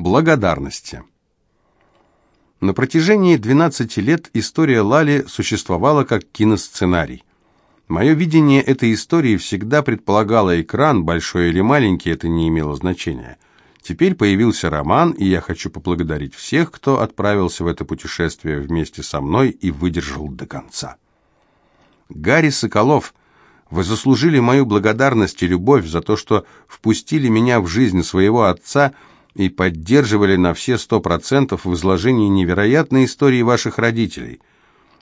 Благодарности. На протяжении 12 лет история Лали существовала как киносценарий. Мое видение этой истории всегда предполагало экран, большой или маленький, это не имело значения. Теперь появился роман, и я хочу поблагодарить всех, кто отправился в это путешествие вместе со мной и выдержал до конца. Гарри Соколов, вы заслужили мою благодарность и любовь за то, что впустили меня в жизнь своего отца и поддерживали на все сто процентов в изложении невероятной истории ваших родителей.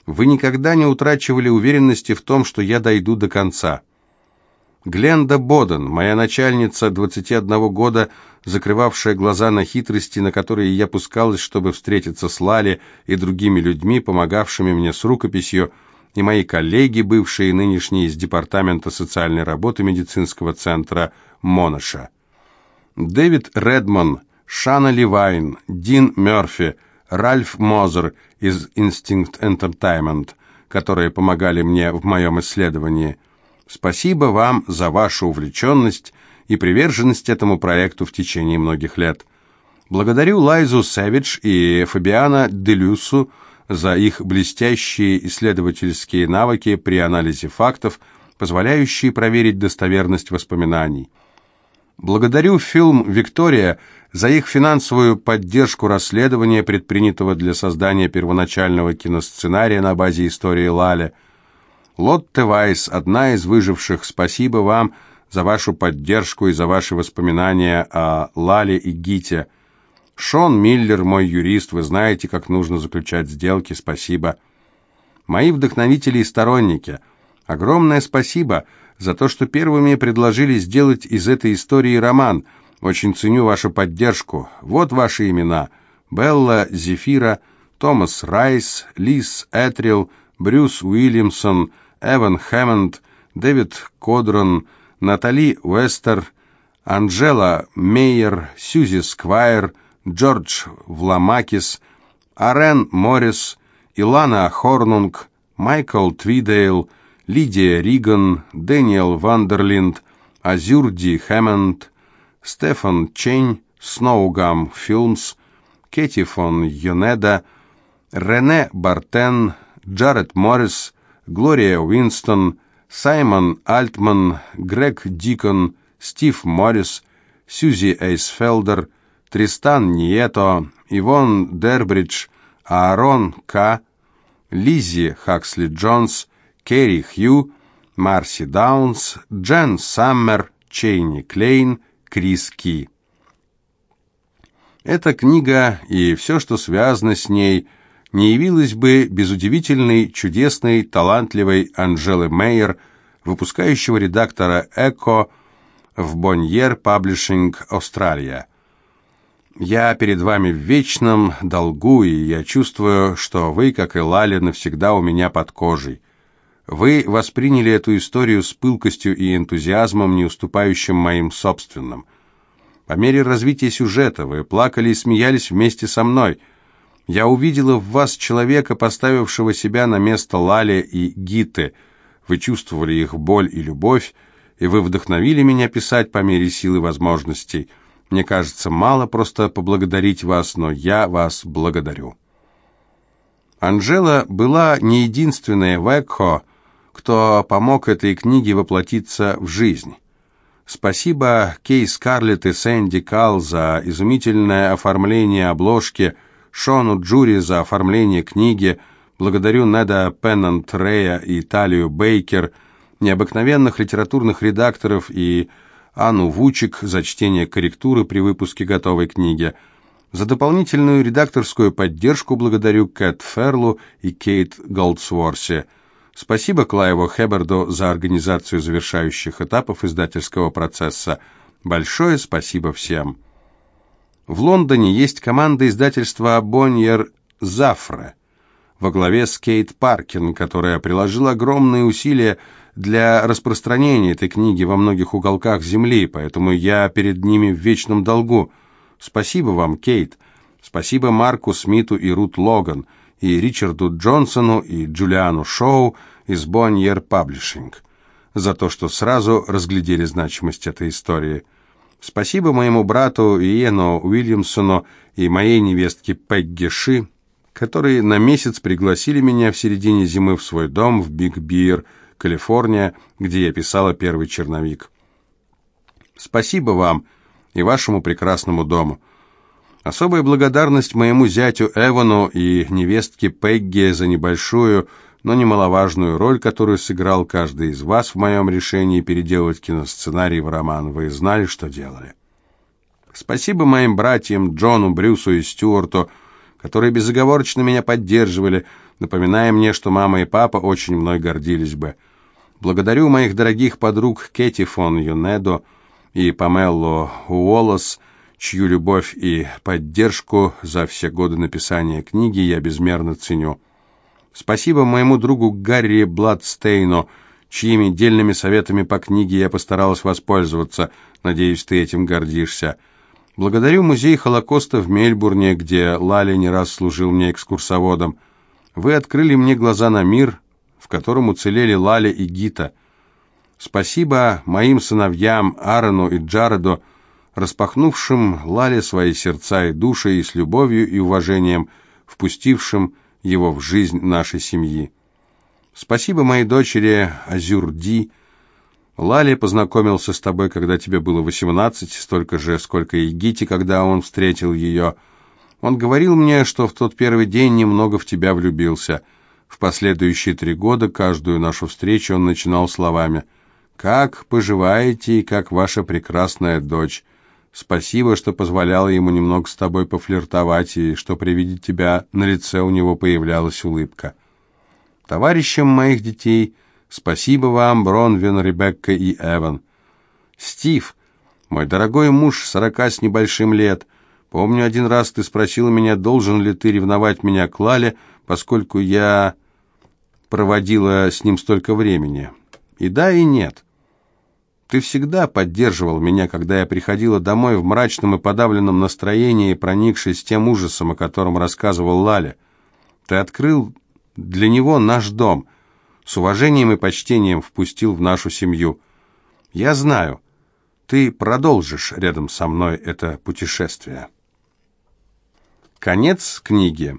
Вы никогда не утрачивали уверенности в том, что я дойду до конца. Гленда Боден, моя начальница 21 года, закрывавшая глаза на хитрости, на которые я пускалась, чтобы встретиться с Лали и другими людьми, помогавшими мне с рукописью, и мои коллеги, бывшие и нынешние из Департамента социальной работы медицинского центра Монаша. Дэвид Редман, Шана Ливайн, Дин Мерфи, Ральф Мозер из Instinct Entertainment, которые помогали мне в моем исследовании. Спасибо вам за вашу увлеченность и приверженность этому проекту в течение многих лет. Благодарю Лайзу Сэвидж и Фабиана Делюсу за их блестящие исследовательские навыки при анализе фактов, позволяющие проверить достоверность воспоминаний. Благодарю фильм «Виктория» за их финансовую поддержку расследования, предпринятого для создания первоначального киносценария на базе истории Лали. Лотте Вайс, одна из выживших, спасибо вам за вашу поддержку и за ваши воспоминания о Лале и Гите. Шон Миллер, мой юрист, вы знаете, как нужно заключать сделки, спасибо. Мои вдохновители и сторонники, огромное спасибо – за то, что первыми предложили сделать из этой истории роман. Очень ценю вашу поддержку. Вот ваши имена. Белла Зефира, Томас Райс, Лиз Этрил, Брюс Уильямсон, Эван Хэммонд, Дэвид Кодрон, Натали Уэстер, Анджела Мейер, Сьюзи Сквайр, Джордж Вламакис, Арен Моррис, Илана Хорнунг, Майкл Твидейл, Лидия Риган, Дэниел Вандерлинд, Азюр Ди Хэммонд, Стефан Чень, Сноугам Филмс, Кетти фон Йонеда, Рене Бартен, Джаред Моррис, Глория Уинстон, Саймон Альтман, Грег Дикон, Стив Моррис, Сьюзи Эйсфелдер, Тристан Нието, Ивон Дербридж, Аарон К., Лиззи Хаксли Джонс, Керри Хью, Марси Даунс, Джен Саммер, Чейни Клейн, Крис Ки. Эта книга и все, что связано с ней, не явилась бы без удивительной, чудесной, талантливой Анжелы Мейер, выпускающего редактора «Эко» в Боньер Паблишинг Австралия. Я перед вами в вечном долгу, и я чувствую, что вы, как и Лали, навсегда у меня под кожей. Вы восприняли эту историю с пылкостью и энтузиазмом, не уступающим моим собственным. По мере развития сюжета вы плакали и смеялись вместе со мной. Я увидела в вас человека, поставившего себя на место Лали и Гиты. Вы чувствовали их боль и любовь, и вы вдохновили меня писать по мере силы возможностей. Мне кажется, мало просто поблагодарить вас, но я вас благодарю. Анжела была не единственная в Экхо, кто помог этой книге воплотиться в жизнь. Спасибо Кей Скарлетт и Сэнди Кал за изумительное оформление обложки, Шону Джури за оформление книги, благодарю Неда Пеннант Рея и Талию Бейкер, необыкновенных литературных редакторов и Анну Вучик за чтение корректуры при выпуске готовой книги. За дополнительную редакторскую поддержку благодарю Кэт Ферлу и Кейт Голдсворси. Спасибо Клайву Хеберду за организацию завершающих этапов издательского процесса. Большое спасибо всем. В Лондоне есть команда издательства Боньер Зафре во главе с Кейт Паркин, которая приложила огромные усилия для распространения этой книги во многих уголках земли, поэтому я перед ними в вечном долгу. Спасибо вам, Кейт. Спасибо Марку Смиту и Рут Логан – и Ричарду Джонсону и Джулиану Шоу из Bonnier Publishing за то, что сразу разглядели значимость этой истории. Спасибо моему брату Иену Уильямсону и моей невестке Пегги Ши, которые на месяц пригласили меня в середине зимы в свой дом в Биг Бир, Калифорния, где я писала первый черновик. Спасибо вам и вашему прекрасному дому. Особая благодарность моему зятю Эвану и невестке Пегги за небольшую, но немаловажную роль, которую сыграл каждый из вас в моем решении переделать киносценарий в роман. Вы знали, что делали. Спасибо моим братьям Джону, Брюсу и Стюарту, которые безоговорочно меня поддерживали, напоминая мне, что мама и папа очень мной гордились бы. Благодарю моих дорогих подруг Кэти фон Юнедо и Памелло Уоллес, чью любовь и поддержку за все годы написания книги я безмерно ценю. Спасибо моему другу Гарри Бладстейну, чьими дельными советами по книге я постаралась воспользоваться. Надеюсь, ты этим гордишься. Благодарю музей Холокоста в Мельбурне, где Лали не раз служил мне экскурсоводом. Вы открыли мне глаза на мир, в котором уцелели Лали и Гита. Спасибо моим сыновьям Аарону и Джареду, распахнувшим Лале свои сердца и души и с любовью и уважением впустившим его в жизнь нашей семьи. Спасибо моей дочери Азюрди. Лали познакомился с тобой, когда тебе было восемнадцать, столько же, сколько и Гити, когда он встретил ее. Он говорил мне, что в тот первый день немного в тебя влюбился. В последующие три года каждую нашу встречу он начинал словами «Как поживаете и как ваша прекрасная дочь?» Спасибо, что позволяла ему немного с тобой пофлиртовать, и что при виде тебя на лице у него появлялась улыбка. Товарищам моих детей, спасибо вам, Бронвин, Ребекка и Эван. Стив, мой дорогой муж, сорока с небольшим лет, помню, один раз ты спросил меня, должен ли ты ревновать меня к Лале, поскольку я проводила с ним столько времени. И да, и нет. Ты всегда поддерживал меня, когда я приходила домой в мрачном и подавленном настроении, проникшись тем ужасом, о котором рассказывал Лаля. Ты открыл для него наш дом, с уважением и почтением впустил в нашу семью. Я знаю, ты продолжишь рядом со мной это путешествие. Конец книги.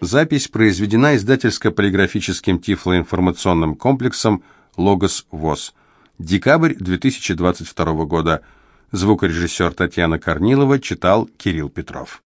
Запись произведена издательско-полиграфическим тифлоинформационным комплексом «Логос ВОЗ». Декабрь 2022 года. Звукорежиссер Татьяна Корнилова читал Кирилл Петров.